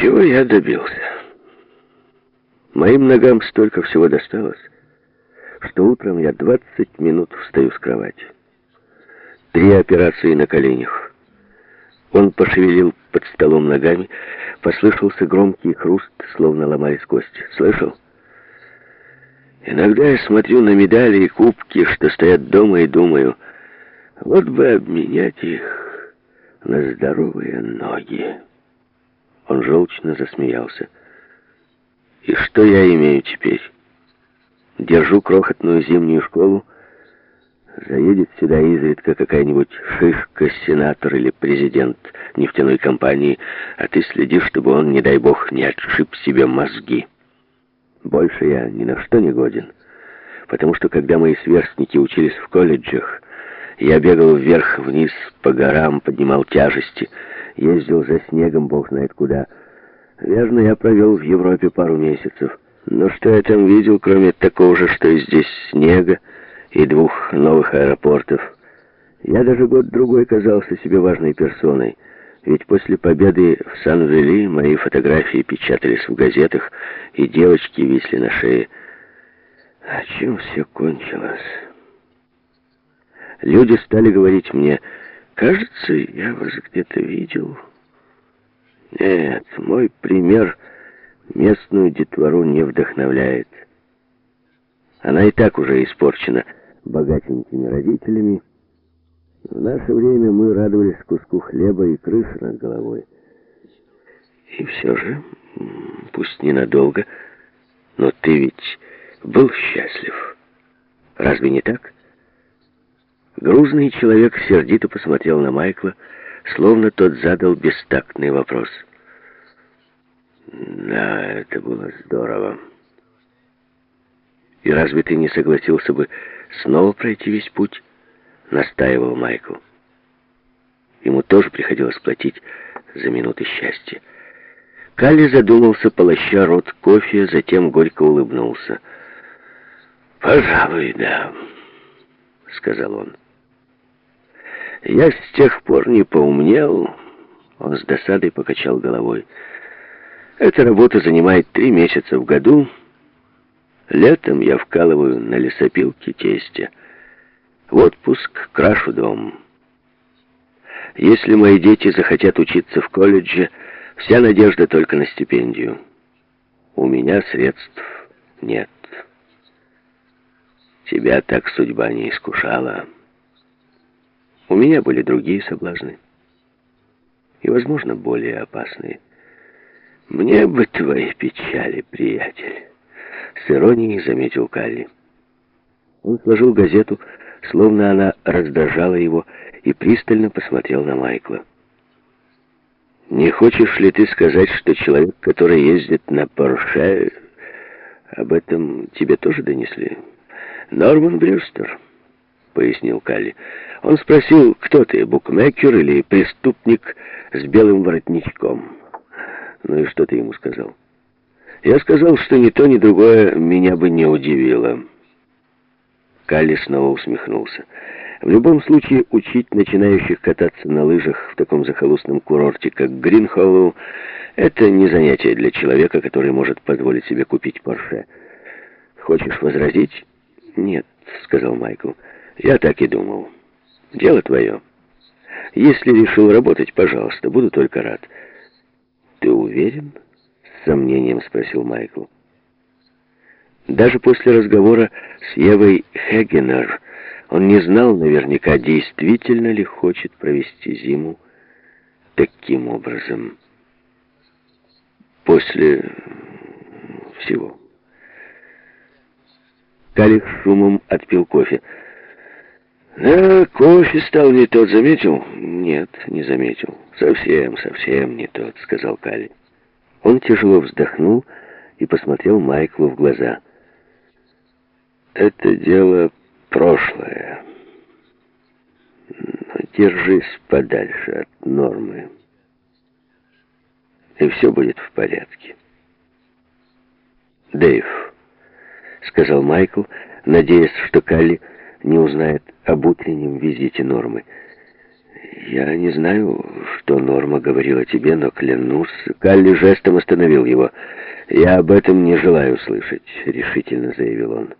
Чего я добился? Моим ногам столько всего досталось, что утром я 20 минут встаю с кровати. Три операции на коленях. Он пошевелил под столом ногами, послышался громкий хруст, словно ломались кости. Слышал? Иногда я смотрю на медали и кубки, что стоят дома, и думаю, вот бы обменять их на здоровые ноги. Он желчно засмеялся. И что я имею теперь? Держу крохотную зимнюю школу, заедет сюда изредка какая-нибудь шишка, сенатор или президент нефтяной компании, а ты следишь, чтобы он, не дай бог, не отшиб себе мозги. Больше я ни на что не годен, потому что когда мои сверстники учились в колледжах, я бегал вверх-вниз по горам, поднимал тяжести, ездил за снегом, бог знает куда. Верно, я провел в Европе пару месяцев. Но что я там видел, кроме такого же, что и здесь снега и двух новых аэропортов? Я даже год-другой казался себе важной персоной. Ведь после победы в Сан-Вели мои фотографии печатались в газетах, и девочки висли на шее. А чем все кончилось? Люди стали говорить мне, кажется, я вас где-то видел. Нет, мой пример местную детвору не вдохновляет. Она и так уже испорчена богатенькими родителями. В наше время мы радовались куску хлеба и крыши над головой. И все же, пусть ненадолго, но ты ведь был счастлив. Разве не так? Грузный человек сердито посмотрел на Майкла, словно тот задал бестактный вопрос. «Да, это было здорово. И разве ты не согласился бы снова пройти весь путь?» — настаивал Майкл. Ему тоже приходилось платить за минуты счастья. Калли задумался, полоща рот кофе, затем горько улыбнулся. «Пожалуй, да», — сказал он. Я с тех пор не поумнел. Он с досадой покачал головой. Эта работа занимает три месяца в году. Летом я вкалываю на лесопилке тестя. В отпуск крашу дом. Если мои дети захотят учиться в колледже, вся надежда только на стипендию. У меня средств нет. Тебя так судьба не искушала. У меня были другие соблазны. И, возможно, более опасные. Мне бы твои печали, приятель. С иронией заметил Калли. Он сложил газету, словно она раздражала его, и пристально посмотрел на Майкла. «Не хочешь ли ты сказать, что человек, который ездит на Порше, об этом тебе тоже донесли?» «Норман Брюстер», — пояснил Калли. Он спросил, кто ты, букмекер или преступник с белым воротничком. Ну и что ты ему сказал? Я сказал, что ни то, ни другое меня бы не удивило. Калли снова усмехнулся. В любом случае, учить начинающих кататься на лыжах в таком захолустном курорте, как Гринхоллоу, это не занятие для человека, который может позволить себе купить Порше. Хочешь возразить? Нет, сказал Майкл. Я так и думал. Дело твое. Если решил работать, пожалуйста, буду только рад. Ты уверен? С сомнением спросил Майкл. Даже после разговора с Евой Хегенер он не знал наверняка, действительно ли хочет провести зиму таким образом. После всего. Калих шумом отпил кофе. Да, кофе стал не тот, заметил? Нет, не заметил. Совсем, совсем не тот, сказал Калли. Он тяжело вздохнул и посмотрел Майклу в глаза. Это дело прошлое. Но держись подальше от нормы. И все будет в порядке. Дэйв, сказал Майкл, надеясь, что Калли не узнает об утреннем визите Нормы. «Я не знаю, что Норма говорила тебе, но клянусь...» Калли жестом остановил его. «Я об этом не желаю слышать», — решительно заявил он.